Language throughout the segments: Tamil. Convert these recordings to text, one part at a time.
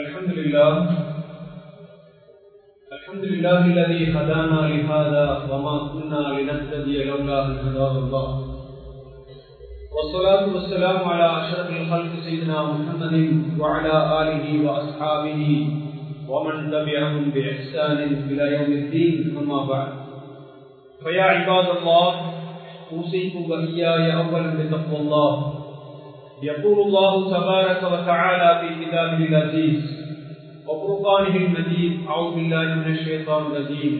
الحمد لله الحمد لله الذي هدانا لهذا وما كنا لنهتدي لولا أن هداه الله. والصلاة والسلام على أشرف الخلق سيدنا محمد وعلى آله وأصحابه ومن تبعهم بإحسان إلى يوم الدين أما بعد. فيا عباد الله أوصيكم وإياي أولا بتقوى الله. يقول الله تبارك وتعالى في كتابه العزيز وفرقانه المجيد أعوذ بالله من الشيطان الرجيم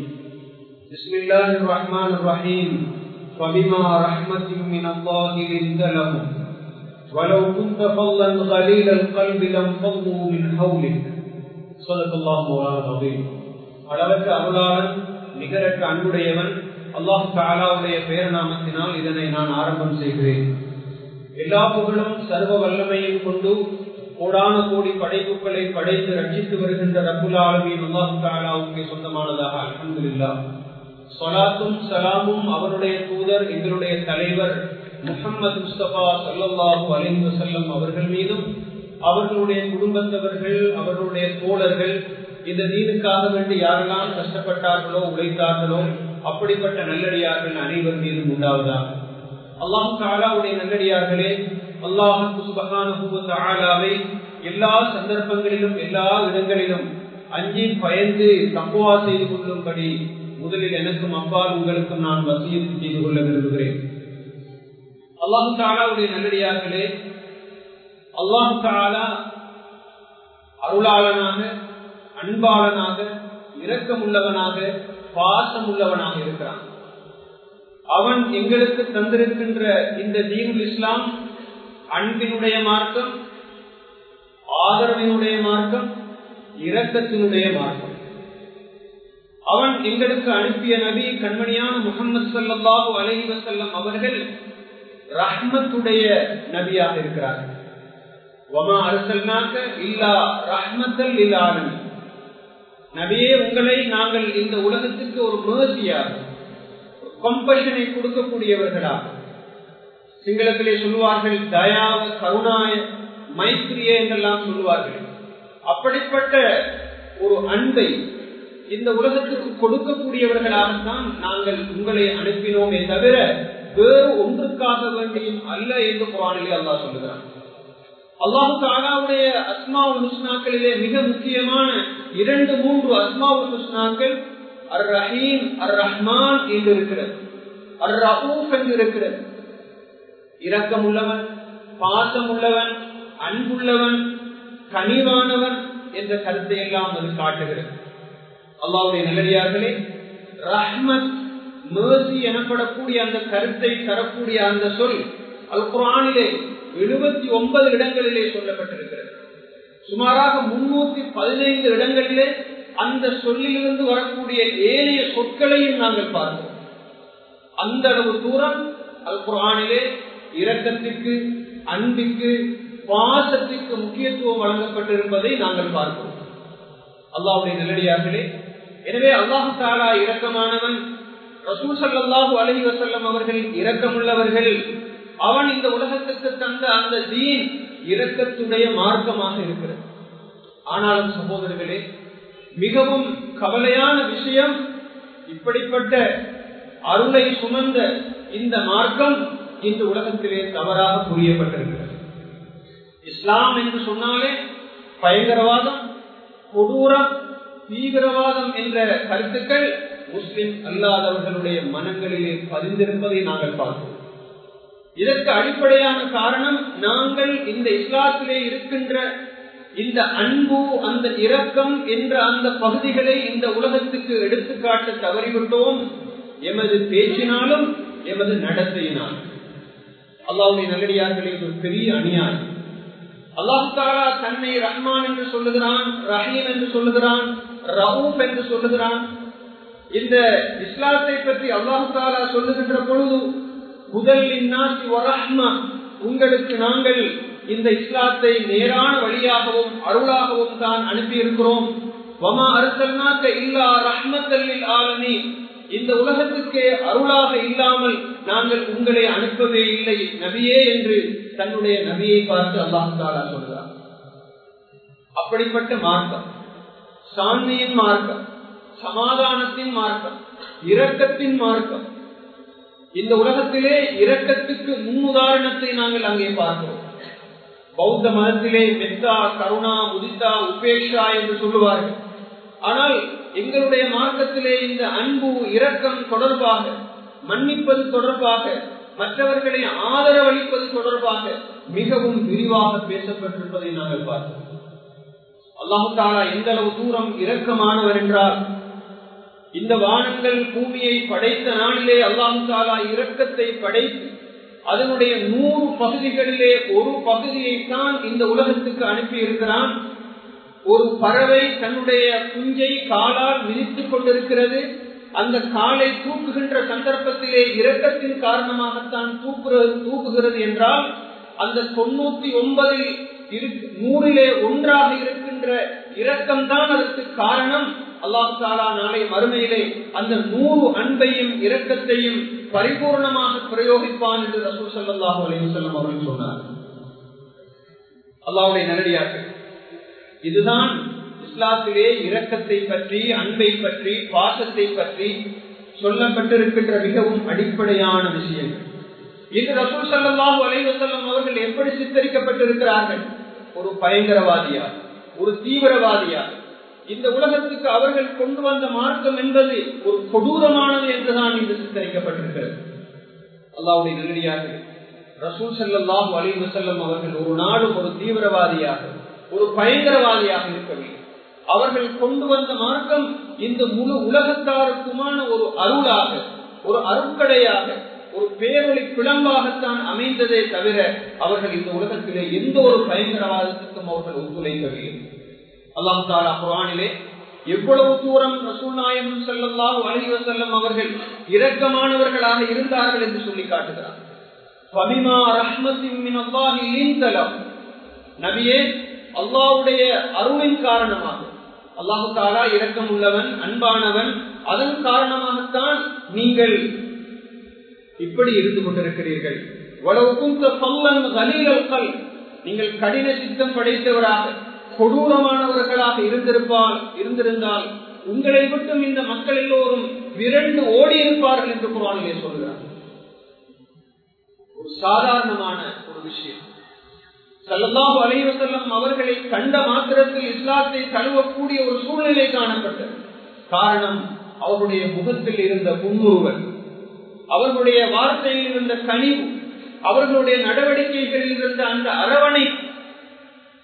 بسم الله الرحمن الرحيم فبما رحمة من الله لنت لهم ولو كنت فظا غليل القلب لانفضوا من حولك صدق الله مولانا العظيم அளவற்ற அருளாளன் நிகரற்ற அன்புடையவன் அல்லாஹு தாலாவுடைய பெயர் நாமத்தினால் இதனை நான் ஆரம்பம் செய்கிறேன் எல்லா புகழும் சர்வ வல்லமையும் கொண்டு கோடான கோடி படைப்புகளை படைத்து ரட்சித்து வருகின்ற ரகுல் ஆலமின் அல்லாஹு தாலாவுக்கு சொந்தமானதாக அலமதுல்லா சொலாத்தும் சலாமும் அவருடைய தூதர் எங்களுடைய தலைவர் முகமது முஸ்தபா சல்லாஹூ அலிந்து செல்லம் அவர்கள் மீதும் அவர்களுடைய குடும்பத்தவர்கள் அவர்களுடைய தோழர்கள் இந்த நீருக்காக வேண்டி யாரெல்லாம் கஷ்டப்பட்டார்களோ உழைத்தார்களோ அப்படிப்பட்ட நல்லடியார்கள் அனைவர் மீதும் உண்டாவதாக. அல்லாஹு தாலாவுடைய நல்லடியார்களே அல்லாஹாவை எல்லா சந்தர்ப்பங்களிலும் எல்லா இடங்களிலும் அஞ்சி பயந்து தப்புவா செய்து கொள்ளும்படி முதலில் எனக்கும் அப்பால் உங்களுக்கும் நான் வசியத்து செய்து கொள்ள விரும்புகிறேன். அல்லாஹு தாலாவுடைய நல்லடியார்களே அல்லாஹு தாலா அருளாளனாக அன்பாளனாக இரக்கமுள்ளவனாக பாசம் உள்ளவனாக இருக்கிறான். அவன் எங்களுக்கு தந்திருக்கின்ற இந்த தீனுல் இஸ்லாம் அன்பினுடைய மார்க்கம் ஆதரவினுடைய மார்க்கம் இரக்கத்தினுடைய மார்க்கம். அவன் எங்களுக்கு அனுப்பிய நபி கண்மணியான முகமது சல்லாஹூ அலஹி வசல்லம் அவர்கள் ரஹ்மத்துடைய நபியாக இருக்கிறார்கள். வமா அரசல்னாக்க இல்லா ரஹ்மத்தல் இல்லாதன் நபியே உங்களை நாங்கள் இந்த உலகத்துக்கு ஒரு மேசியாக கம்பஷனை கொடுக்கக்கூடியவர்களாக சிங்களத்திலே சொல்லுவார்கள் தயாவ கருணாய மைத்திரிய என்றெல்லாம் சொல்லுவார்கள். அப்படிப்பட்ட ஒரு அன்பை இந்த உலகத்திற்கு கொடுக்கக்கூடியவர்களாகத்தான் நாங்கள் உங்களை அனுப்பினோமே தவிர வேறு ஒன்றுக்காக வேண்டியும் அல்ல என்று குரானிலே அல்லா சொல்லுகிறான். அல்லாஹு தாலாவுடைய அஸ்மாவுல் ஹுஸ்னாக்களிலே மிக முக்கியமான இரண்டு மூன்று அஸ்மாவுல் ஹுஸ்னாக்கள் அர் ரஹீம் அர் ரஹ்மான் என்று இருக்கிறது அர் ரஹூப் என்று இருக்கிறது இரக்கம் உள்ளவன் பாசம் உள்ளவன் அன்புள்ளவன் கனிவானவன் என்ற கருத்தை எல்லாம் அது காட்டுகிறது. அல்லாவுடைய நிலையார்களே ரஹ்மத் மேசி எனப்படக்கூடிய அந்த கருத்தை தரக்கூடிய அந்த சொல் அல் குரானிலே எழுபத்தி ஒன்பது இடங்களிலே சொல்லப்பட்டிருக்கிறது. சுமாராக முன்னூத்தி பதினைந்து இடங்களிலே அந்த சொல்லிலிருந்து வரக்கூடிய ஏனைய சொற்களையும் நாங்கள் பார்க்கிறோம் அந்த அளவு தூரம் அல் குரானிலே இரக்கத்திற்கு அன்பிற்கு பாசத்திற்கு முக்கியத்துவம் வழங்கப்பட்டிருப்பதை நாங்கள் பார்க்கிறோம் அல்லாவுடைய நல்லடியார்களே எனவே அல்லாஹு தாலா இரக்கமானவன் ரசூல் சல்லாஹூ அலஹி வசல்லம் அவர்கள் இரக்கமுள்ளவர்கள் அவன் இந்த உலகத்துக்கு தந்த அந்த தீன் இரக்கத்துடைய மார்க்கமாக இருக்கிறது. ஆனாலும் சகோதரர்களே மிகவும் கவலையான விஷயம் இப்படிப்பட்ட அருளை சுமந்த இந்த மார்க்கம் இந்த உலகத்திலே தவறாக புரியப்பட்டிருக்கிறது. இஸ்லாம் என்று சொன்னாலே பயங்கரவாதம் கொடூரம் தீவிரவாதம் என்ற கருத்துக்கள் முஸ்லிம் அல்லாதவர்களுடைய மனங்களிலே பதிந்திருப்பதை நாங்கள் பார்க்கிறோம் இதற்கு அடிப்படையான காரணம் நாங்கள் இந்த இஸ்லாத்திலே இருக்கின்ற இந்த அன்பு அந்த இரக்கம் என்ற அந்த பகுதிகளை இந்த உலகத்துக்கு எடுத்துக்காட்ட தவறிவிட்டோம். எமது பேச்சினாலும் எமது நடத்தையினாலும். அல்லாவுடைய நல்லடியார்களே ஒரு பெரிய அநியாயம். அல்லாஹு தன்னை ரஹ்மான் என்று சொல்லுகிறான் ரஹீம் என்று சொல்லுகிறான் ரவுப் என்று சொல்லுகிறான். இந்த இஸ்லாத்தை பற்றி அல்லாஹு சொல்லுகின்ற பொழுது முதல் உங்களுக்கு நாங்கள் இந்த இஸ்லாத்தை நேரான வழியாகவும் அருளாகவும் தான் அனுப்பியிருக்கிறோம். வமா அரசல்னாக்க இல்லா ரஹ்மத்தல்லில் ஆலமி இந்த உலகத்திற்கே அருளாக இல்லாமல் நாங்கள் உங்களை அனுப்பவே இல்லை நபியே என்று தன்னுடைய நபியை பார்த்து அல்லாஹாலா சொல்றார் அப்படிப்பட்ட மார்க்கம் சாந்தியின் மார்க்கம் சமாதானத்தின் மார்க்கம் இரக்கத்தின் மார்க்கம். இந்த உலகத்திலே இரக்கத்துக்கு முன்னுதாரணத்தை நாங்கள் அங்கே பார்க்கிறோம். பௌத்த மதத்திலே மெத்தா கருணா உதித்தா உபேஷா என்று சொல்லுவார்கள். ஆனால் எங்களுடைய மார்க்கத்திலே இந்த அன்பு இரக்கம் தொடர்பாக மன்னிப்பது தொடர்பாக மற்றவர்களை ஆதரவளிப்பது தொடர்பாக மிகவும் விரிவாக பேசப்பட்டிருப்பதை நாங்கள் பார்த்தோம். அல்லாஹு தாலா எந்த அளவு தூரம் இரக்கமானவர் என்றால் இந்த வானங்கள் பூமியை படைத்த நாளிலே அல்லாஹு தாலா இரக்கத்தை படைத்து அதனுடைய நூறு பகுதிகளிலே ஒரு பகுதியை தான் இந்த உலகத்துக்கு அனுப்பி இருக்கிறான் ஒரு பறவை தன்னுடைய குஞ்சை காலால் மிதித்துக் கொண்டிருக்கிறது. அந்த காலை தூக்குகின்ற சந்தர்ப்பத்திலே இரக்கத்தின் காரணமாகத்தான் தூக்குறது தூக்குகிறது என்றால் அந்த தொண்ணூத்தி ஒன்பதில் நூறிலே ஒன்றாக இருக்கின்ற இரக்கம் தான் அதற்கு காரணம். அல்லாஹு தாலா நாளை மறுமையிலே அந்த நூறு அன்பையும் இரக்கத்தையும் பரிபூர்ணமாக பிரயோகிப்பான் என்று ரசூல் சல்லாஹூ அலைவசல்லம் அவர்கள் சொன்னார். அல்லாவுடைய நேரடியாக இதுதான் இஸ்லாத்திலே இரக்கத்தை பற்றி அன்பை பற்றி பாசத்தை பற்றி சொல்லப்பட்டிருக்கின்ற மிகவும் அடிப்படையான விஷயம். இது ரசூல் சல்லாஹூ அலைவசல்லம் அவர்கள் எப்படி சித்தரிக்கப்பட்டிருக்கிறார்கள்? ஒரு பயங்கரவாதியா? ஒரு தீவிரவாதியா? இந்த உலகத்துக்கு அவர்கள் கொண்டு வந்த மார்க்கம் என்பது ஒரு கொடூரமானது என்றுதான் இன்று சித்தரிக்கப்பட்டிருக்கிறது. அல்லாவுடைய நேரடியாக ரசூல் செல்லாஹு அலி செல்லும் அவர்கள் ஒரு நாடும் ஒரு தீவிரவாதியாக ஒரு பயங்கரவாதியாக இருக்கவில்லை அவர்கள் கொண்டு வந்த மார்க்கம் இந்த முழு உலகத்தாருக்குமான ஒரு அருளாக ஒரு அருட்கடையாக ஒரு பேரொழி பிளம்பாகத்தான் அமைந்ததே தவிர அவர்கள் இந்த உலகத்திலே எந்த ஒரு பயங்கரவாதத்துக்கும் அவர்கள் ஒத்துழைக்கவில்லை. அல்லாஹு தாலா குரானிலே எவ்வளவு தூரம் ரசூல் நாயகம் செல்லல்லாஹு அலிவ செல்லும் அவர்கள் இரக்கமானவர்களாக இருந்தார்கள் என்று சொல்லி காட்டுகிறார். நபியே அல்லாவுடைய அருளின் காரணமாக. அல்லாஹு தாலா இரக்கம் உள்ளவன் அன்பானவன் அதன் காரணமாகத்தான் நீங்கள் இப்படி இருந்து கொண்டிருக்கிறீர்கள். நீங்கள் கடின சித்தம் படைத்தவராக கொடூரமானவர்களாக இருந்திருப்பால் இருந்திருந்தால் உங்களை விட்டும் இந்த மக்கள் எல்லோரும் விரண்டு ஓடி இருப்பார்கள் என்று குரானிலே சொல்கிறார். ஒரு சாதாரணமான ஒரு விஷயம். சல்லல்லாஹு அலைவசல்லம் அவர்களை கண்ட மாத்திரத்தில் இஸ்லாத்தை தழுவக்கூடிய ஒரு சூழ்நிலை காணப்பட்டது. காரணம் அவருடைய முகத்தில் இருந்த புன்முறுவல் அவர்களுடைய வார்த்தையில் இருந்த கனிவு. அவர்களுடைய நடவடிக்கைகளில் இருந்த அந்த அரவணை.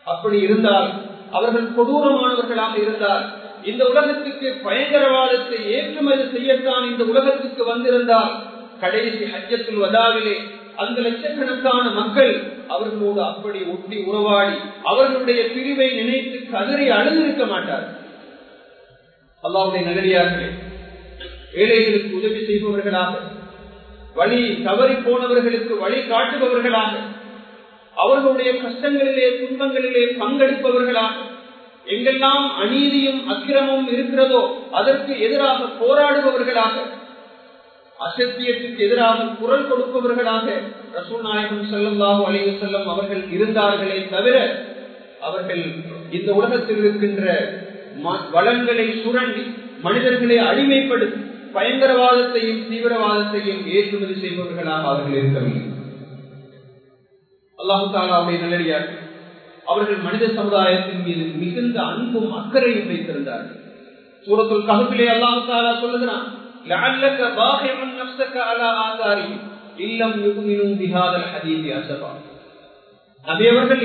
அப்படி இருந்தால் அவர்கள் கொடூரமானவர்களாக இருந்தார். இந்த உலகத்துக்கு பயங்கரவாதத்தை ஏற்றுமதி செய்யத்தான் இந்த உலகத்துக்கு வந்திருந்தால் கடைசி ஹஜ்ஜத்தில் வதாவிலே அந்த லட்சக்கணக்கான மக்கள் அவர்களோடு அப்படி ஒட்டி உறவாடி அவர்களுடைய பிரிவை நினைத்து கதறி அழுந்திருக்க மாட்டார் அல்லாவுடைய நகரியார்களே ஏழைகளுக்கு உதவி செய்பவர்களாக வழி தவறி போனவர்களுக்கு வழி காட்டுபவர்களாக அவர்களுடைய கஷ்டங்களிலே துன்பங்களிலே பங்கெடுப்பவர்களாக எங்கெல்லாம் அநீதியும் அக்கிரமும் இருக்கிறதோ அதற்கு எதிராக போராடுபவர்களாக அசத்தியத்துக்கு எதிராக குரல் கொடுப்பவர்களாக ரசூல் நாயகம் செல்லம்லாஹு அலைவு செல்லம் அவர்கள் இருந்தார்களே தவிர அவர்கள் இந்த உலகத்தில் இருக்கின்ற வளங்களை சுரண்டி மனிதர்களை அடிமைப்படுத்தி பயங்கரவாதத்தையும் தீவிரவாதத்தையும் ஏற்றுமதி செய்பவர்களாக அவர்கள் இருக்கவில்லை. அல்லாஹு தாலாவை நல்லடியார்கள். அவர்கள் மனித சமுதாயத்தின் மீது மிகுந்த அன்பும் அக்கறையும் வைத்திருந்தார்கள். சூரத்துல் ககுப்பிலே அல்லாஹு தாலா சொல்லுகிறான்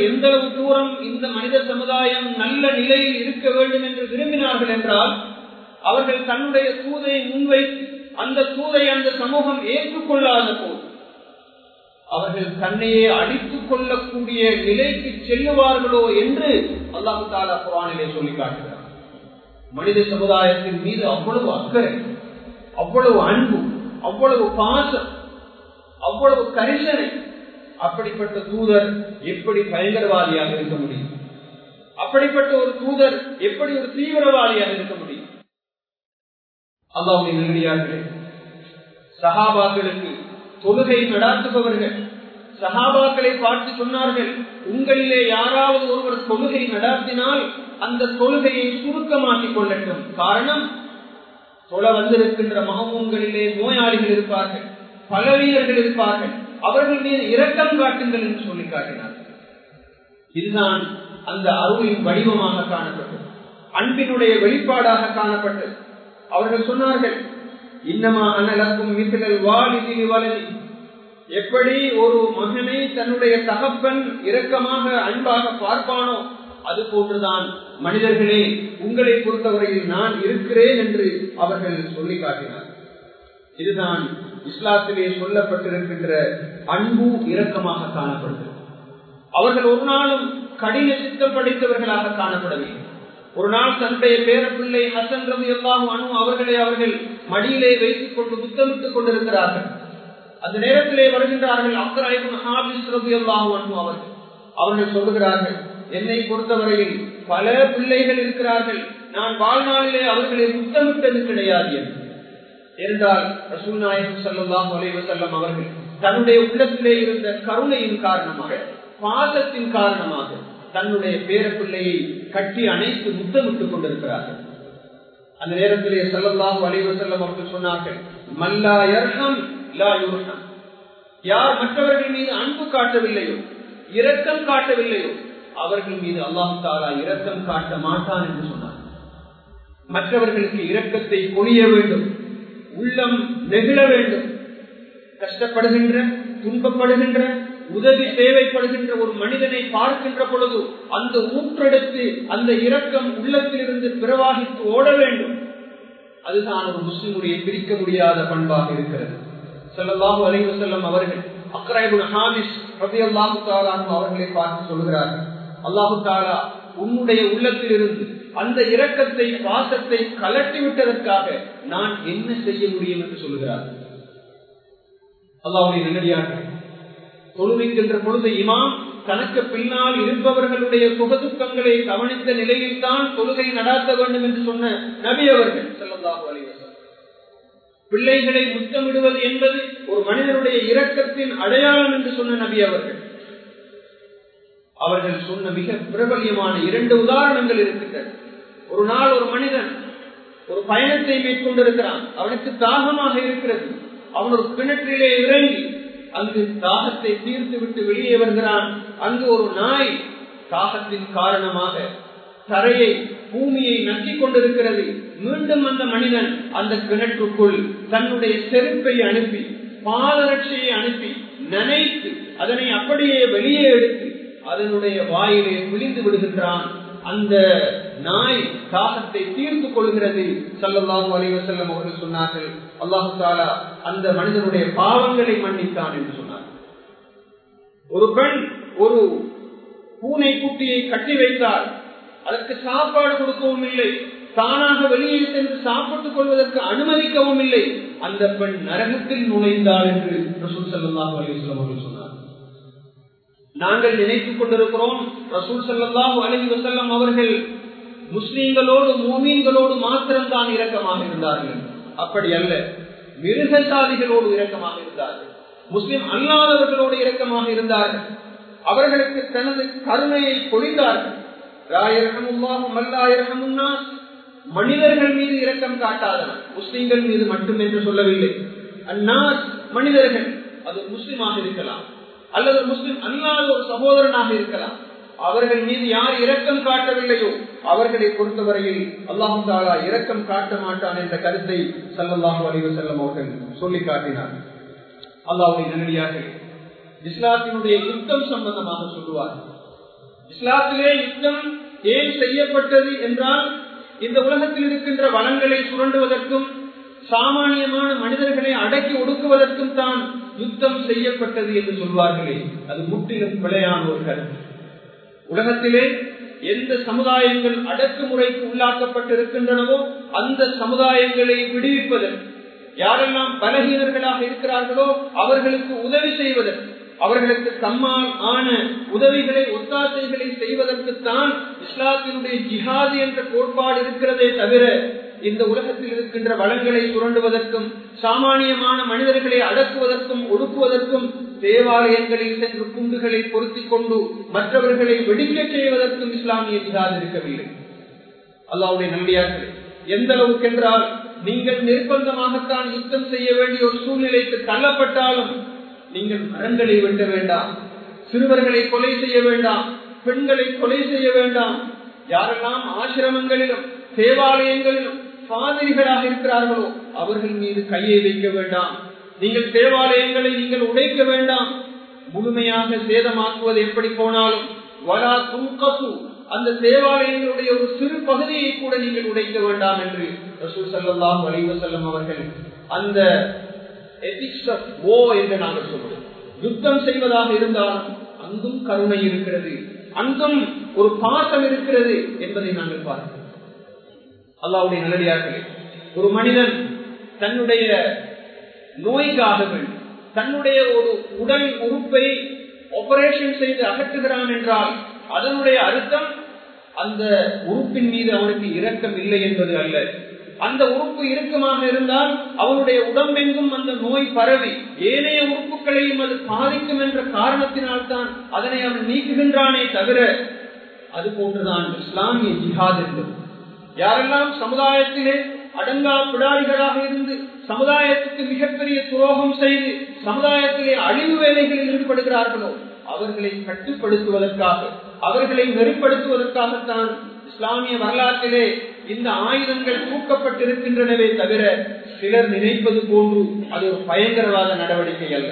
எந்த தூரம் இந்த மனித சமுதாயம் நல்ல நிலையில் இருக்க வேண்டும் என்று விரும்பினார்கள் என்றால் அவர்கள் தன்னுடைய தூதை முன்வைத்து அந்த தூதை அந்த சமூகம் ஏற்றுக்கொள்ளாத போது அவர்கள் தன்னையே அடித்துக் கொள்ளக்கூடிய நிலைக்கு செல்லுவார்களோ என்று அல்லாஹு தாலா குரானிலே சொல்லி காட்டுகிறார். மனித சமுதாயத்தின் மீது அவ்வளவு அக்கறை அவ்வளவு அன்பு அவ்வளவு பாசம் அவ்வளவு கரிசனை அப்படிப்பட்ட தூதர் எப்படி பயங்கரவாதியாக இருக்க முடியும்? அப்படிப்பட்ட ஒரு தூதர் எப்படி ஒரு தீவிரவாதியாக இருக்க முடியும்? அல்லாவுடைய நேரடியார்களே சகாபாக்களுக்கு தொழுகை நடாத்துபவர்கள். சஹாபாக்களை பார்த்து சொன்னார்கள் உங்களிலே யாராவது ஒருவர் தொழுகை நடாத்தினால் அந்த தொழுகையை சுருக்கமாக்கிக் கொள்ளட்டும். காரணம் தொழ வந்திருக்கின்ற மகமூன்களிலே நோயாளிகள் இருப்பார்கள் பலவீனர்கள் இருப்பார்கள். அவர்கள் மீது இரக்கம் காட்டுங்கள் என்று சொல்லி காட்டினார்கள். இதுதான் அந்த அருளின் வடிவமாக காணப்பட்டது. அன்பினுடைய வெளிப்பாடாக காணப்பட்டது. அவர்கள் சொன்னார்கள் இன்னமா அனலக்கும் மிசிலல் வாலிதில் வலதி எப்படி ஒரு மகனை தன்னுடைய தகப்பன் இரக்கமாக அன்பாக பார்ப்பானோ அது போன்றுதான். மனிதர்களே உங்களை பொறுத்தவரையில் நான் இருக்கிறேன் என்று அவர்கள் சொல்லி காட்டினார். இதுதான் இஸ்லாத்திலே சொல்லப்பட்டிருக்கின்ற அன்பு இரக்கமாக காணப்படுகிறது. அவர்கள் ஒரு நாளும் கடின சித்தம் படைத்தவர்களாக காணப்படவில்லை. ஒரு நாள் தன்னுடைய பேரப்பிள்ளை ஹசன் ரவி எல்லாம் அணு அவர்களை அவர்கள் மடியிலே வைத்துக் கொண்டு புத்தமிட்டுக் கொண்டிருக்கிறார்கள். அந்த நேரத்திலே வருகின்றார்கள் அக்கராய்க்கும் ஹாபிஸ் ரவி எல்லாம் அணு அவர்கள். அவர்கள் சொல்லுகிறார்கள் என்னை பொறுத்தவரையில் பல பிள்ளைகள் இருக்கிறார்கள். நான் வாழ்நாளிலே அவர்களை புத்தமிட்டது கிடையாது என்று. என்றால் ரசூல் நாயகம் முலைவர் செல்லம் அவர்கள் தன்னுடைய உள்ளத்திலே இருந்த கருணையின் காரணமாக பாசத்தின் காரணமாக தன்னுடைய பேரப்பிள்ளையை கட்டி அணைத்து முத்தமிட்டுக் கொண்டிருக்கிறார்கள். அந்த நேரத்திலே செல்லலாம் வலிவு செல்ல அவர்கள் சொன்னார்கள் மல்லா யர்ஹம் லா யுர்ஹம். யார் மற்றவர்கள் மீது அன்பு காட்டவில்லையோ இரக்கம் காட்டவில்லையோ அவர்கள் மீது அல்லாஹு தாரா இரக்கம் காட்ட மாட்டான் என்று சொன்னார். மற்றவர்களுக்கு இரக்கத்தை பொழிய வேண்டும் உள்ளம் நெகிழ வேண்டும். கஷ்டப்படுகின்ற துன்பப்படுகின்ற உதவி தேவைப்படுகின்ற ஒரு மனிதனை பார்க்கின்ற பொழுது அந்த ஊற்றெடுத்து அந்த இரக்கம் உள்ளத்திலிருந்து பிரவாகித்து ஓட வேண்டும். அதுதான் ஒரு முஸ்லிமுடைய பிரிக்க முடியாத பண்பாக இருக்கிறது. செல்லல்லாஹு அலைவு செல்லம் அவர்கள் அக்ரைபுல் ஹாமிஷ் ரபி அல்லாஹு தாலான் அவர்களை பார்த்து சொல்கிறார்கள் அல்லாஹு தாலா உன்னுடைய உள்ளத்திலிருந்து அந்த இரக்கத்தை பாசத்தை கலட்டி விட்டதற்காக நான் என்ன செய்ய முடியும்? என்று சொல்கிறார் அல்லாவுடைய நல்லடியாக தொழுவிக்கின்ற பொழுது இமாம் தனக்கு பின்னால் இருப்பவர்களுடைய சுகதுக்கங்களை கவனித்த நிலையில் தான் தொழுகை நடாத்த வேண்டும் என்று சொன்ன நபி அவர்கள் செல்லல்லாஹு பிள்ளைகளை முத்தமிடுவது என்பது ஒரு மனிதனுடைய இரக்கத்தின் அடையாளம் என்று சொன்ன நபி அவர்கள். அவர்கள் சொன்ன மிக பிரபலியமான இரண்டு உதாரணங்கள் இருக்கின்றன. ஒரு நாள் ஒரு மனிதன் ஒரு பயணத்தை மேற்கொண்டிருக்கிறான். அவனுக்கு தாகமாக இருக்கிறது. அவன் ஒரு கிணற்றிலே இறங்கி அங்கு தாகத்தை தீர்த்து விட்டு வெளியே வருகிறான். அங்கு ஒரு நாய் தாகத்தின் காரணமாக தரையை பூமியை நக்கிக் கொண்டிருக்கிறது. மீண்டும் அந்த மனிதன் அந்த கிணற்றுக்குள் தன்னுடைய செருப்பை அனுப்பி பாதரட்சியை அனுப்பி நனைத்து அதனை அப்படியே வெளியே எடுத்து அதனுடைய வாயிலே விழிந்து விடுகின்றான். அந்த நாய் தாகத்தை தீர்த்து கொள்கிறது சல்லல்லாஹு அலைவசல்லம் அவர்கள் சொன்னார்கள். அல்லாஹு தாலா அந்த மனிதனுடைய பாவங்களை மன்னித்தான் என்று சொன்னார். ஒரு பெண் ஒரு பூனை குட்டியை கட்டி வைத்தார் அதற்கு சாப்பாடு கொடுக்கவும் இல்லை தானாக வெளியே சென்று சாப்பிட்டுக் கொள்வதற்கு அனுமதிக்கவும் இல்லை. அந்த பெண் நரகத்தில் நுழைந்தாள் என்று ரசூல் சல்லாஹூ அலிஸ்லாம் அவர்கள் சொன்னார் நாங்கள் நினைத்துக் கொண்டிருக்கிறோம் ரசூல் சல்லாஹூ அலஹி வசல்லம் அவர்கள் முஸ்லீம்களோடு மூமீன்களோடு மாத்திரம்தான் இரக்கமாக இருந்தார்கள். அப்படி அல்ல மிருகசாதிகளோடு இரக்கமாக இருந்தார்கள். முஸ்லிம் அல்லாதவர்களோடு இரக்கமாக இருந்தார்கள். அவர்களுக்கு தனது கருணையை பொழிந்தார்கள். மனிதர்கள் மீது இரக்கம் காட்டாதவர் முஸ்லிம்கள் மீது மட்டும் என்று சொல்லவில்லை. அந்நாஸ் மனிதர்கள் அது முஸ்லிமாக இருக்கலாம். அல்லது முஸ்லிம் அல்லாத ஒரு சகோதரனாக இருக்கலாம் அவர்கள் மீது யார் இரக்கம் காட்டவில்லையோ அவர்களை பொறுத்தவரையில் அல்லாஹும் தாலா இரக்கம் காட்ட மாட்டான் என்ற கருத்தை சல்லாஹூ அலிவ செல்லம் அவர்கள் சொல்லி காட்டினார். அல்லாவுடைய நன்னடியாக இஸ்லாத்தினுடைய யுத்தம் சம்பந்தமாக சொல்லுவார் இஸ்லாத்திலே யுத்தம் ஏன் செய்யப்பட்டது என்றால் இந்த உலகத்தில் இருக்கின்ற வளங்களை சுரண்டுவதற்கும் சாமானியமான மனிதர்களை அடக்கி ஒடுக்குவதற்கும் தான் யுத்தம் செய்யப்பட்டது என்று சொல்வார்களே. அது முற்றிலும் பிழையான ஒரு கருத்து. உலகத்திலே எந்த சமுதாயங்கள் அடக்குமுறைக்கு உள்ளாக்கப்பட்டிருக்கின்றனவோ அந்த சமுதாயங்களை விடுவிப்பதற்கு யாரெல்லாம் பலகீனர்களாக இருக்கிறார்களோ அவர்களுக்கு உதவி செய்வதற்கு அவர்களுக்கு தம்மால் ஆன உதவிகளை ஒத்தாசைகளை செய்வதற்குத்தான் இஸ்லாத்தினுடைய ஜிஹாது என்ற கோட்பாடு இருக்கிறதே தவிர இந்த உலகத்தில் இருக்கின்ற வளங்களை சுரண்டுவதற்கும் சாமானியமான மனிதர்களை அடக்குவதற்கும் ஒடுக்குவதற்கும் தேவாலயங்களில் சென்று குண்டுகளை பொருத்திக் கொண்டு மற்றவர்களை வெடிக்கச் செய்வதற்கும் இஸ்லாமிய ஜிஹாத் இருக்கவில்லை. அல்லாவுடைய நம்பியார்கள் எந்த அளவுக்கு என்றால் நீங்கள் நிர்பந்தமாகத்தான் யுத்தம் செய்ய வேண்டிய ஒரு சூழ்நிலைக்கு தள்ளப்பட்டாலும் நீங்கள் மரங்களை வெட்ட வேண்டாம் சிறுவர்களை கொலை செய்ய வேண்டாம் பெண்களை கொலை செய்ய வேண்டாம். யாரெல்லாம் ஆசிரமங்களிலும் தேவாலயங்களிலும் பாதிரிகளாக இருக்கிறார்களோ அவர்கள் மீது கையை வைக்க வேண்டாம். நீங்கள் தேவாலயங்களை நீங்கள் உடைக்க வேண்டாம். முழுமையாக சேதமாக்குவது எப்படி போனாலும் வரா துங்கசு அந்த தேவாலயங்களுடைய ஒரு சிறு பகுதியை கூட நீங்கள் உடைக்க வேண்டாம் என்று ரசூல் சல்லாஹ் அலிவசல்லம் அவர்கள் அந்த ஓ என்று நாங்கள் சொல்றோம். யுத்தம் செய்வதாக இருந்தாலும் அங்கும் கருணை இருக்கிறது அங்கும் ஒரு பாசம் இருக்கிறது என்பதை நாங்கள் பார்க்கிறோம். அல்லாவுடைய நல்லடியார்களே. ஒரு மனிதன் தன்னுடைய நோய்க்காக தன்னுடைய ஒரு உடல் உறுப்பை ஆபரேஷன் செய்து அகற்றுகிறான் என்றால் அதனுடைய அர்த்தம் அந்த உறுப்பின் மீது அவனுக்கு இரக்கம் இல்லை என்பது அல்ல. அந்த உறுப்பு இறுக்கமாக இருந்தால் அவனுடைய உடம்பெங்கும் அந்த நோய் பரவி ஏனைய உறுப்புகளையும் அது பாதிக்கும் என்ற காரணத்தினால்தான் அதனை அவன் நீக்குகின்றானே தவிர அது போன்றுதான் இஸ்லாமிய ஜிஹாத் என்பது. யாரெல்லாம் சமுதாயத்திலே அடங்கா பிடாரிகளாக இருந்து சமுதாயத்துக்கு மிகப்பெரிய துரோகம் செய்து சமுதாயத்திலே அழிவு வேலைகளில் ஈடுபடுகிறார்களோ அவர்களை கட்டுப்படுத்துவதற்காக அவர்களை நெறிப்படுத்துவதற்காகத்தான் இஸ்லாமிய வரலாற்றிலே இந்த ஆயுதங்கள் தூக்கப்பட்டிருக்கின்றனவே தவிர சிலர் நினைப்பது போன்று அது ஒரு பயங்கரவாத நடவடிக்கை அல்ல.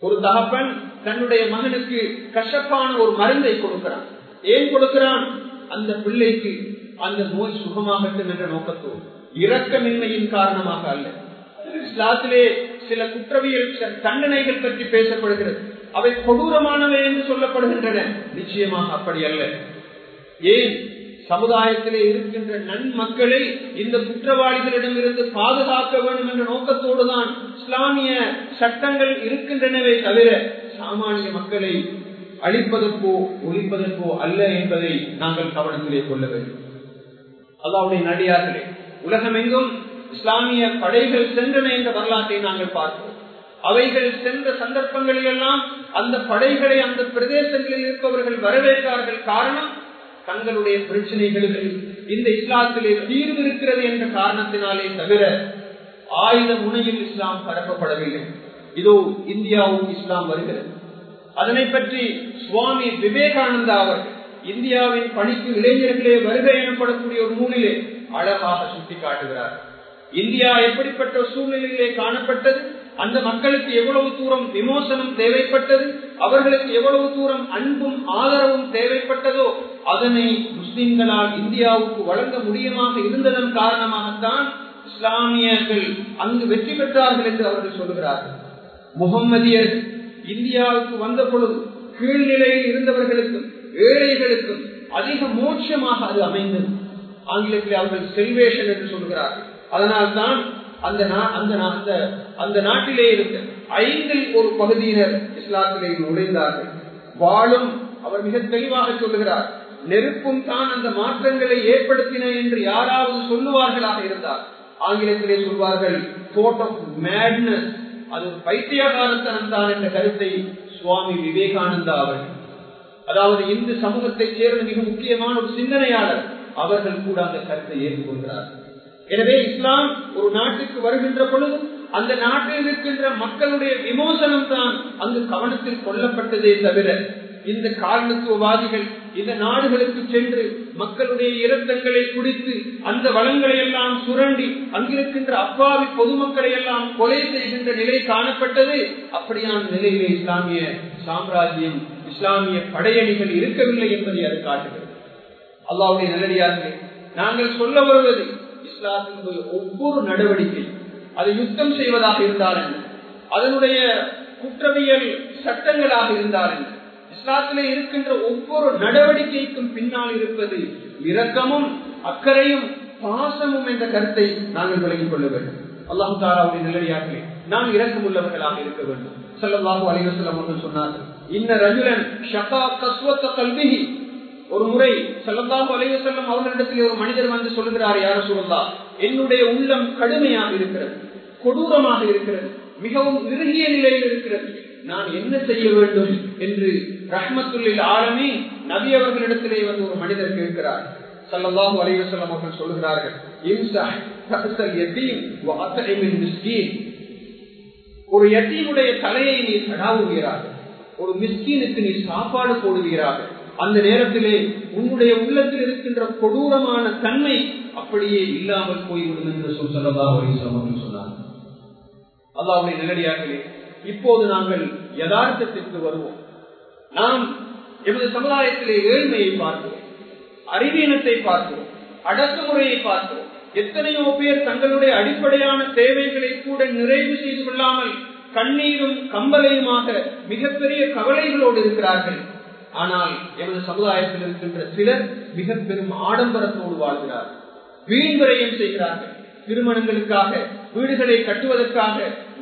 ஒரு தகப்பன் தன்னுடைய மகனுக்கு கஷப்பான ஒரு மருந்தை கொடுக்கிறான். ஏன் கொடுக்கிறான்? அந்த பிள்ளைக்கு அந்த நோய் சுகமாகட்டும் என்ற நோக்கத்தோடு. இரக்கமின்மையின் காரணமாக அல்ல. இஸ்லாத்திலே சில குற்றவியல் தண்டனைகள் பற்றி பேசப்படுகிறது. அவை கொடூரமானவை என்று சொல்லப்படுகின்றன. நிச்சயமாக அப்படி அல்ல. ஏன்? சமுதாயத்திலே இருக்கின்ற நன்மக்களை இந்த குற்றவாளிகளிடமிருந்து பாதுகாக்க வேண்டும் என்ற நோக்கத்தோடு தான் இஸ்லாமிய சட்டங்கள் இருக்கின்றனவே தவிர சாமானிய மக்களை அழிப்பதற்கோ ஒழிப்பதற்கோ அல்ல என்பதை நாங்கள் கவனத்திலே கொள்ள வேண்டும். அல்லாவுடைய நடிகார்களே உலகமெங்கும் இஸ்லாமிய படைகள் சென்றன என்ற வரலாற்றை நாங்கள் பார்க்கிறோம். அவைகள் சென்ற சந்தர்ப்பங்களில் எல்லாம் அந்த படைகளை அந்த பிரதேசங்களில் இருப்பவர்கள் வரவேற்றார்கள். காரணம் தங்களுடைய பிரச்சனைகளுக்கு இந்த இஸ்லாத்திலே தீர்வு இருக்கிறது என்ற காரணத்தினாலே தவிர ஆயுத முனையில் இஸ்லாம் பரப்பப்படவில்லை. இதோ இந்தியாவும் இஸ்லாம் வருகிறது. அதனை பற்றி சுவாமி விவேகானந்தா அவர்கள் இந்தியாவின் பணிக்கு இளைஞர்களே வருகை எனப்படக்கூடிய ஒரு நூலிலே அழகாக சுட்டிக்காட்டுகிறார். இந்தியா எப்படிப்பட்ட சூழ்நிலையிலே காணப்பட்டது? அந்த மக்களுக்கு எவ்வளவு தூரம் விமோசனம் தேவைப்பட்டது? அவர்களுக்கு எவ்வளவு தூரம் அன்பும் ஆதரவும் தேவைப்பட்டதோ அதனை முஸ்லிம்களால் இந்தியாவுக்கு வழங்க முடியமாக இருந்ததன் காரணமாகத்தான் இஸ்லாமியர்கள் அங்கு வெற்றி பெற்றார்கள் என்று அவர்கள் சொல்கிறார்கள் முகம்மதியர் இந்தியாவுக்கு வந்த பொழுது கீழ்நிலையில் இருந்தவர்களுக்கும் ஏழைகளுக்கும் அதிக மோட்சமாக அது அமைந்தது. ஆங்கிலத்தில் அவர்கள் செல்வேஷன் என்று சொல்கிறார்கள். அதனால்தான் அந்த அந்த அந்த நாட்டிலே இருந்த ஐந்தில் ஒரு பகுதியினர் இஸ்லாத்திலே நுழைந்தார்கள் வாழும் அவர் மிக தெளிவாக சொல்லுகிறார் நெருப்பும் தான் அந்த மாற்றங்களை ஏற்படுத்தின என்று யாராவது சொல்லுவார்களாக இருந்தார் ஆங்கிலத்திலே சொல்வார்கள் மேட்னஸ் அது பைத்தியகாரத்தனம் தான் என்ற கருத்தை சுவாமி விவேகானந்தா அவர்கள் அதாவது இந்து சமூகத்தைச் சேர்ந்த மிக முக்கியமான ஒரு சிந்தனையாளர் அவர்கள் கூட அந்த கருத்தை ஏற்றுக்கொள்கிறார்கள். எனவே இஸ்லாம் ஒரு நாட்டுக்கு வருகின்ற பொழுது அந்த நாட்டில் இருக்கின்ற மக்களுடைய விமோசனம் தான் அங்கு கவனத்தில் கொல்லப்பட்டதே தவிர இந்த காரணத்துவவாதிகள் இந்த நாடுகளுக்கு சென்று மக்களுடைய இரத்தங்களை குடித்து அந்த வளங்களை எல்லாம் சுரண்டி அங்கிருக்கின்ற அப்பாவி பொதுமக்களை எல்லாம் கொலை செய்கின்ற நிலை காணப்பட்டது. அப்படியான நிலையிலே இஸ்லாமிய சாம்ராஜ்யம் இஸ்லாமிய படையணிகள் இருக்கவில்லை என்பதை அது காட்டுகிறது. அல்லாவுடைய நல்லடியார்கள் நாங்கள் சொல்ல வருவது இஸ்லாத்தினுடைய ஒவ்வொரு நடவடிக்கை அது யுத்தம் செய்வதாக இருந்தால் அதனுடைய குற்றவியல் சட்டங்களாக இருந்தால் இஸ்லாத்திலே இருக்கின்ற ஒவ்வொரு நடவடிக்கைக்கும் பின்னால் இருப்பது இரக்கமும் அக்கறையும் பாசமும் என்ற கருத்தை நாங்கள் விளங்கிக் கொள்ள வேண்டும். அல்லாஹு தாராவுடைய நிலையார்களே நாம் இரக்கம் உள்ளவர்களாக இருக்க வேண்டும். செல்லல்லாஹு அலிவசலம் ஒன்று சொன்னார்கள் ஒரு முறை செல்லந்தாம் அலைய செல்லும் அவர்களிடத்தில் ஒரு மனிதர் வந்து சொல்லுகிறார் யார சொல்லா என்னுடைய உள்ளம் கடுமையாக இருக்கிறது கொடூரமாக இருக்கிறது மிகவும் இறுகிய நிலையில் இருக்கிறது. நான் என்ன செய்ய வேண்டும்? என்று ரஹ்மத்துள்ளில் ஆழமே நபி அவர்களிடத்திலே வந்து ஒரு மனிதர் கேட்கிறார். சல்லல்லாஹு அலைய செல்லும் அவர்கள் சொல்கிறார்கள் ஒரு யத்தீமுடைய தலையை நீ தடாவுகிறார்கள் ஒரு மிஸ்கீனுக்கு நீ சாப்பாடு போடுகிறார் அந்த நேரத்திலே உன்னுடைய உள்ளத்தில் இருக்கின்ற கொடூரமான தன்மை அப்படியே இல்லாமல் போய்விடும் என்று சொல் அவர்கள் சொன்னார் அல்லாவுடைய நேரடியாகவே இப்போது நாங்கள் யதார்த்தத்திற்கு வருவோம். நாம் எமது சமுதாயத்திலே ஏழ்மையை பார்க்கிறோம் அறிவீனத்தை பார்க்கிறோம் அடக்குமுறையை பார்க்கிறோம். எத்தனையோ பேர் தங்களுடைய அடிப்படையான தேவைகளை கூட நிறைவு செய்து கொள்ளாமல் கண்ணீரும் கம்பலையுமாக மிகப்பெரிய கவலைகளோடு இருக்கிறார்கள். ஆனால் எமது சமுதாயத்தில் இருக்கின்ற சிலர் மிக பெரும் ஆடம்பரத்தோடு வாழ்கிறார்கள் வீண் விரயம் செய்கிறார்கள். திருமணங்களுக்காக வீடுகளை கட்டுவதற்காக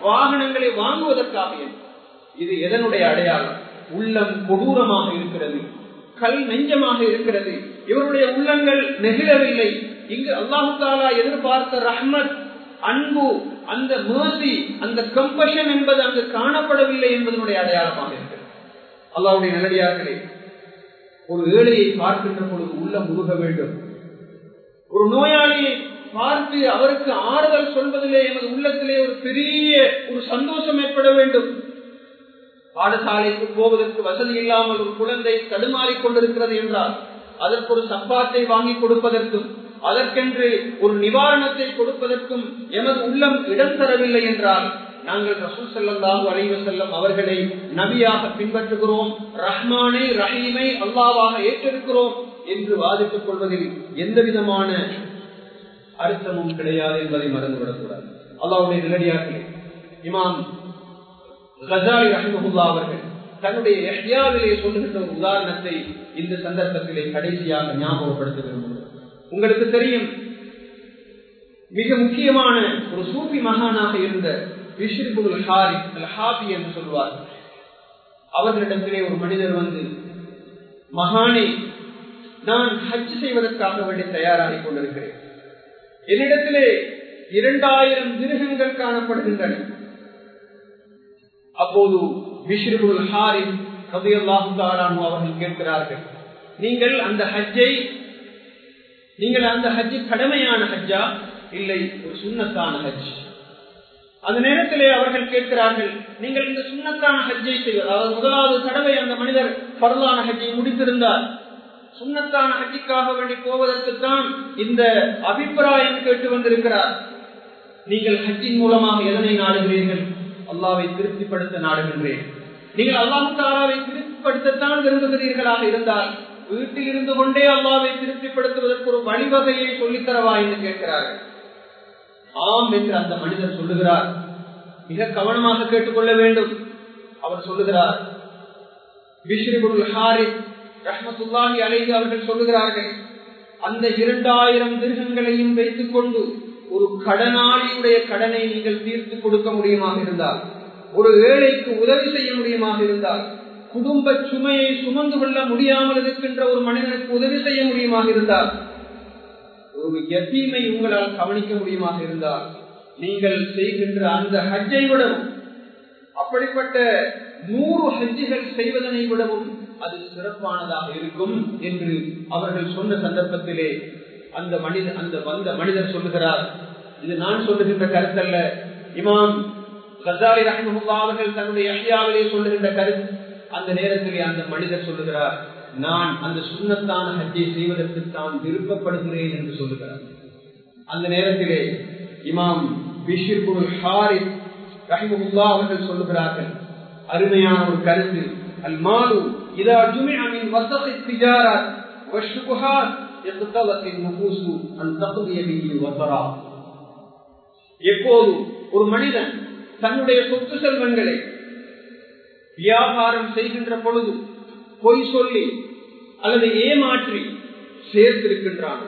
வாகனங்களை வாங்குவதற்காக இது எதனுடைய அடையாளம்? உள்ளம் கொடூரமாக இருக்கிறது. கல் நெஞ்சமாக இருக்கிறது. இவருடைய உள்ளங்கள் நெகிழவில்லை. இங்கு அல்லாஹு தாலா எதிர்பார்த்த ரஹ்மத் அன்பு அந்த மேசி அந்த கம்பஷன் என்பது அங்கு காணப்படவில்லை என்பதனுடைய அடையாளமாக இருக்கிறது. அல்லாவுடைய நல்லடியார்களே ஒரு ஏழையை பார்க்கின்ற பொழுது உள்ள முருக வேண்டும். ஒரு நோயாளியை பார்த்து அவருக்கு ஆறுதல் சொல்வதிலே எமது உள்ளத்திலே ஒரு பெரிய ஒரு சந்தோஷம் ஏற்பட வேண்டும். பாடசாலைக்கு போவதற்கு வசதி இல்லாமல் ஒரு குழந்தை தடுமாறிக் கொண்டிருக்கிறது என்றால் அதற்கு ஒரு சப்பாத்தை வாங்கி கொடுப்பதற்கும் அதற்கென்று ஒரு நிவாரணத்தை கொடுப்பதற்கும் எமது உள்ளம் இடம் தரவில்லை என்றால் நாங்கள் ரசூல் செல்லந்தாக அழைவு செல்லும் அவர்களை நபியாக பின்பற்றுகிறோம் ரஹ்மானை ரஹீமை அல்லாவாக ஏற்றிருக்கிறோம் என்று வாதிட்டுக் கொள்வதில் எந்த விதமான அர்த்தமும் கிடையாது என்பதை மறந்துவிடக்கூடாது. அல்லாவுடைய நிலடியார்களே இமாம் கசாலி ரஹிமஹுல்லா அவர்கள் தன்னுடைய எஹ்யாவிலே சொல்லுகின்ற ஒரு உதாரணத்தை இந்த சந்தர்ப்பத்திலே கடைசியாக ஞாபகப்படுத்த விரும்புகிறோம் உங்களுக்கு தெரியும். மிக முக்கியமான ஒரு சூப்பி மகானாக இருந்த விஷ்ணுபுல் ஹாரி அல் ஹாபி என்று சொல்வார். அவர்களிடத்திலே ஒரு மனிதர் வந்து மகானே நான் ஹஜ் செய்வதற்காக வேண்டி தயாராகிக் கொண்டிருக்கிறேன். என்னிடத்திலே இரண்டாயிரம் திருகங்கள் காணப்படுகின்றன. அப்போது விஷ்ணுபுல் ஹாரி கதையல்லாஹு அவர்கள் கேட்கிறார்கள் நீங்கள் அந்த ஹஜ்ஜை நீங்கள் அந்த ஹஜ் கடமையான ஹஜ்ஜா? இல்லை ஒரு சுண்ணத்தான ஹஜ். அந்த நேரத்திலே அவர்கள் கேட்கிறார்கள் நீங்கள் இந்த சுண்ணத்தான ஹஜ்ஜை செய்வது அதாவது முதலாவது தடவை அந்த மனிதர் பரலான ஹஜ்ஜை முடித்திருந்தார். சுண்ணத்தான ஹஜ்ஜிக்காக வேண்டி போவதற்குத்தான் இந்த அபிப்பிராயம் கேட்டு வந்திருக்கிறார். நீங்கள் ஹஜ்ஜின் மூலமாக எதனை நாடுகிறீர்கள்? அல்லாவை திருப்திப்படுத்த நாடுகின்றேன். நீங்கள் அல்லாஹு தாராவை திருப்திப்படுத்தத்தான் விரும்புகிறீர்களாக இருந்தால் வீட்டில் இருந்து கொண்டே அல்லாவை திருப்திப்படுத்துவதற்கு ஒரு வழிவகையை சொல்லித்தரவா என்று கேட்கிறார்கள். ஆம் என்று அந்த மனிதர் சொல்லுகிறார். மிக கவனமாக கேட்டுக்கொள்ள வேண்டும் அவர் சொல்லுகிறார். ரஹமத்துல்லாஹி அலைந்து அவர்கள் சொல்லுகிறார்கள் அந்த இரண்டாயிரம் திருகங்களையும் வைத்துக் கொண்டு ஒரு கடனாளியுடைய கடனை நீங்கள் தீர்த்து கொடுக்க முடியுமாக இருந்தால் ஒரு ஏழைக்கு உதவி செய்ய முடியுமாக இருந்தால் குடும்ப சுமையை சுமந்து கொள்ள முடியாமல் இருக்கின்ற ஒரு மனிதனுக்கு உதவி செய்ய முடியுமாக இருந்தால் ஒரு எத்தீமை உங்களால் கவனிக்க முடியுமாக இருந்தால் நீங்கள் செய்கின்ற அந்த ஹஜ்ஜை விடவும் அப்படிப்பட்ட நூறு ஹஜ்ஜிகள் செய்வதனை விடவும் அது சிறப்பானதாக இருக்கும் என்று அவர்கள் சொன்ன சந்தர்ப்பத்திலே அந்த மனித அந்த வந்த மனிதர் சொல்லுகிறார். இது நான் சொல்லுகின்ற கருத்தல்ல. இமாம் கசாலி ரஹமுல்லா அவர்கள் தன்னுடைய ஐயாவிலே சொல்லுகின்ற கருத்து. அந்த நேரத்திலே அந்த மனிதர் சொல்லுகிறார் நான் அந்த சுண்ணத்தான ஹஜ்ஜை செய்வதற்கு தான் விருப்பப்படுகிறேன் என்று சொல்லுகிறார். அந்த நேரத்திலே இமாம் அவர்கள் சொல்லுகிறார்கள் அருமையான ஒரு கருத்து அல் மாலு இதா ஜுமின் வசதி திஜாரா வஷுகுஹார் எப்போதும் ஒரு மனிதன் தன்னுடைய சொத்து செல்வங்களை வியாபாரம் செய்கின்ற பொழுது பொய் சொல்லி அல்லது ஏமாற்றி சேர்த்திருக்கின்றான்.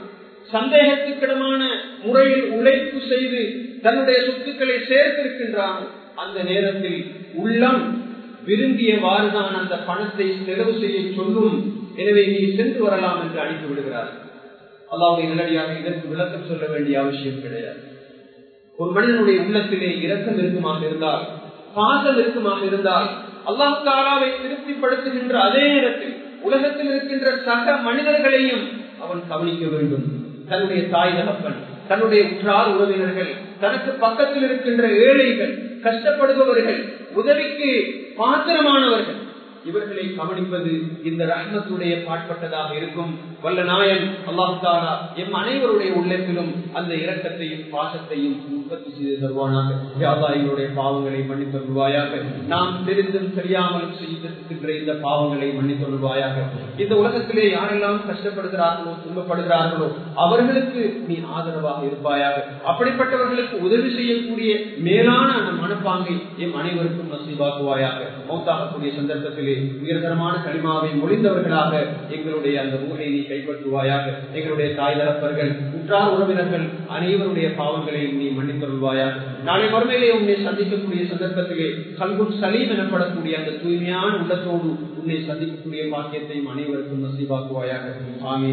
சந்தேகத்துக்கிடமான முறையில் உழைப்பு செய்து தன்னுடைய சொத்துக்களை சேர்த்திருக்கின்றான். அந்த நேரத்தில் உள்ளம் விரும்பியவாறுதான் அந்த பணத்தை செலவு செய்ய சொல்லும். எனவே நீ சென்று வரலாம் என்று அழைத்து விடுகிறார் அதாவது நிலடியாக இதற்கு விளக்கம் சொல்ல வேண்டிய அவசியம் கிடையாது. ஒரு மனிதனுடைய உள்ளத்திலே இரக்கம் இருக்குமாக இருந்தால் பாசம் இருக்குமாக இருந்தால் அல்லாஹ் தாலாவை திருப்திப்படுத்துகின்ற அதே நேரத்தில் உலகத்தில் இருக்கின்ற சக மனிதர்களையும் அவன் கவனிக்க வேண்டும். தன்னுடைய தாய் தகப்பன் தன்னுடைய உற்றார் உறவினர்கள் தனக்கு பக்கத்தில் இருக்கின்ற ஏழைகள் கஷ்டப்படுபவர்கள் உதவிக்கு பாத்திரமானவர்கள் இவர்களை கவனிப்பது இந்த ரஹ்மத்துடைய பாட்பட்டதாக இருக்கும். வல்ல நாயன் அல்லாஹாரா எம் அனைவருடைய உள்ளத்திலும் அந்த இரக்கத்தையும் பாசத்தையும் உற்பத்தி செய்து தருவானாக. பாவங்களை மன்னித்து நாம் தெரிந்தும் தெரியாமலும் செய்திருக்கின்ற இந்த பாவங்களை மன்னித்து தருவாயாக இந்த உலகத்திலே யாரெல்லாம் கஷ்டப்படுகிறார்களோ துன்பப்படுகிறார்களோ அவர்களுக்கு நீ ஆதரவாக இருப்பாயாக. அப்படிப்பட்டவர்களுக்கு உதவி செய்யக்கூடிய மேலான அந்த மனப்பாங்கை எம் அனைவருக்கும் நசீவாக்குவாயாக மௌத்தாகக்கூடிய சந்தர்ப்பத்தில் உயர்தரமான களிமாவை ஒளிந்தவர்களாக எங்களுடைய அந்த ஊரை நீ கைப்பற்றுவாயாக. எங்களுடைய தாய் தரப்பர்கள் உற்றார் உறவினர்கள் அனைவருடைய பாவங்களை நீ மன்னித்தருள்வாயாக. நாளை மறுமையிலே உன்னை சந்திக்கக்கூடிய சந்தர்ப்பத்திலே கல்குன் சலீம் எனப்படக்கூடிய அந்த தூய்மையான உள்ளத்தோடு உன்னை சந்திக்கக்கூடிய பாக்கியத்தையும் அனைவருக்கும் நசீவாக்குவாயாக ஆமீன்.